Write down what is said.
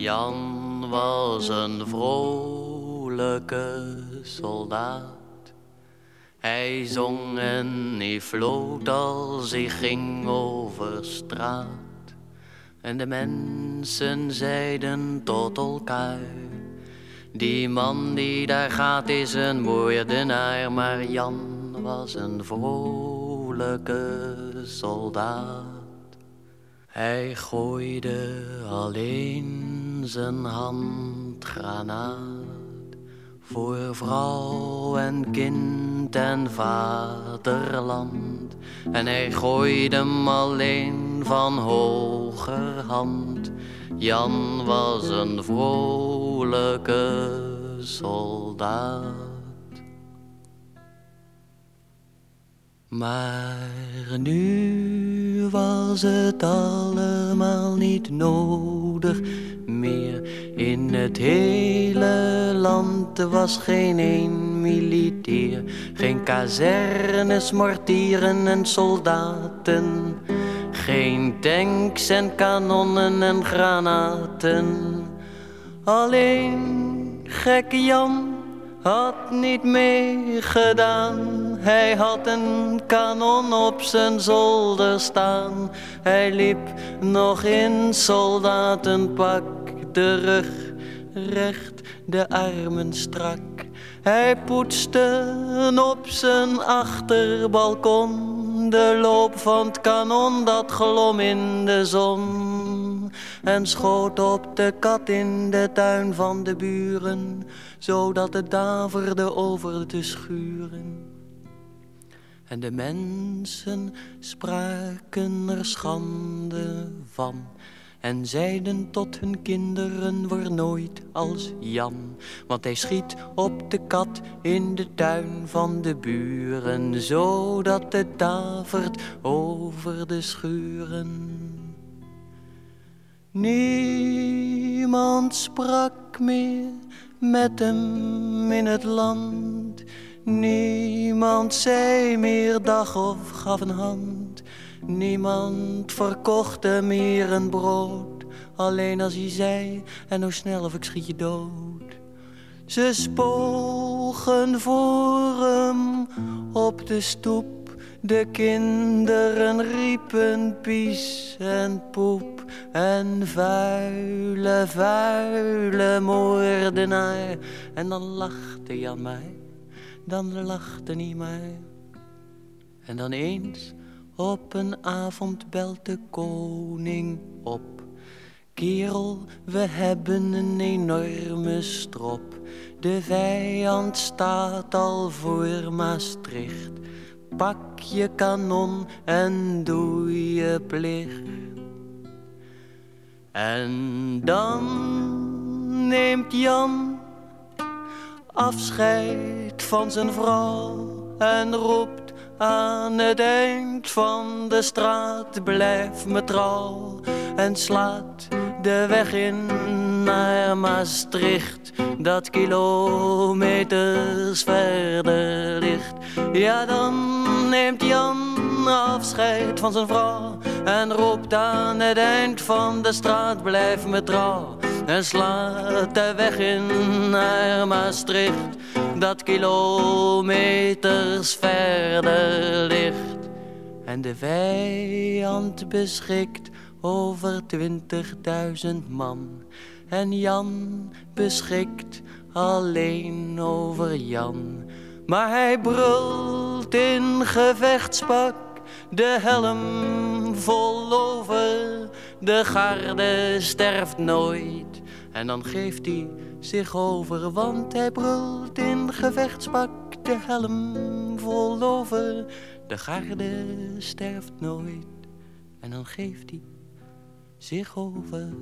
Jan was een vrolijke soldaat. Hij zong en hij floot als hij ging over straat. En de mensen zeiden tot elkaar. Die man die daar gaat is een moordenaar. Maar Jan was een vrolijke soldaat. Hij gooide alleen zijn handgranaat voor vrouw en kind en vaderland. En hij gooide hem alleen van hogerhand. Jan was een vrolijke soldaat. Maar nu was het allemaal niet nodig In het hele land was geen een militair. Geen kazernes, mortieren en soldaten. Geen tanks en kanonnen en granaten. Alleen gekke Jan had niet meegedaan. Hij had een kanon op zijn zolder staan. Hij liep nog in soldatenpak, de recht, de armen strak. Hij poetste op zijn achterbalkon de loop van het kanon dat glom in de zon. En schoot op de kat in de tuin van de buren, zodat het daverde over de schuren. En de mensen spraken er schande van. En zeiden tot hun kinderen, word nooit als Jan. Want hij schiet op de kat in de tuin van de buren. Zodat het davert over de schuren. Niemand sprak meer met hem in het land. Niemand zei meer dag of gaf een hand. Niemand verkocht hem meer een brood. Alleen als hij zei, en hoe snel of ik schiet je dood. Ze spogen voor hem op de stoep. De kinderen riepen pies en poep. En vuile, vuile moordenaar. En dan lachte Jan mij dan lachte hij maar. En dan eens op een avond belt de koning op. Kerel, we hebben een enorme strop. De vijand staat al voor Maastricht. Pak je kanon en doe je plicht. En dan neemt Jan afscheid van zijn vrouw en roept aan het eind van de straat blijf me trouw en slaat de weg in naar Maastricht dat kilometers verder ligt. Ja, dan neemt Jan afscheid van zijn vrouw en roept aan het eind van de straat blijf me trouw en slaat de weg in naar Maastricht, dat kilometers verder ligt. En de vijand beschikt over twintigduizend man. En Jan beschikt alleen over Jan. Maar hij brult in gevechtspak, de helm vol over. De garde sterft nooit. En dan geeft hij zich over, want hij brult in gevechtspak, de helm vol over. De garde sterft nooit. En dan geeft hij zich over.